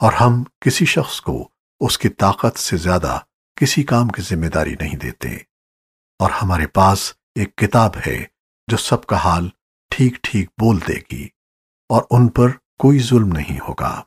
اور ہم کسی شخص کو اس کی طاقت سے زیادہ کسی کام کی ذمہ داری نہیں دیتے۔ اور ہمارے پاس ایک کتاب ہے جو سب کا حال ٹھیک ٹھیک بول دے گی اور ان پر کوئی ظلم نہیں ہوگا۔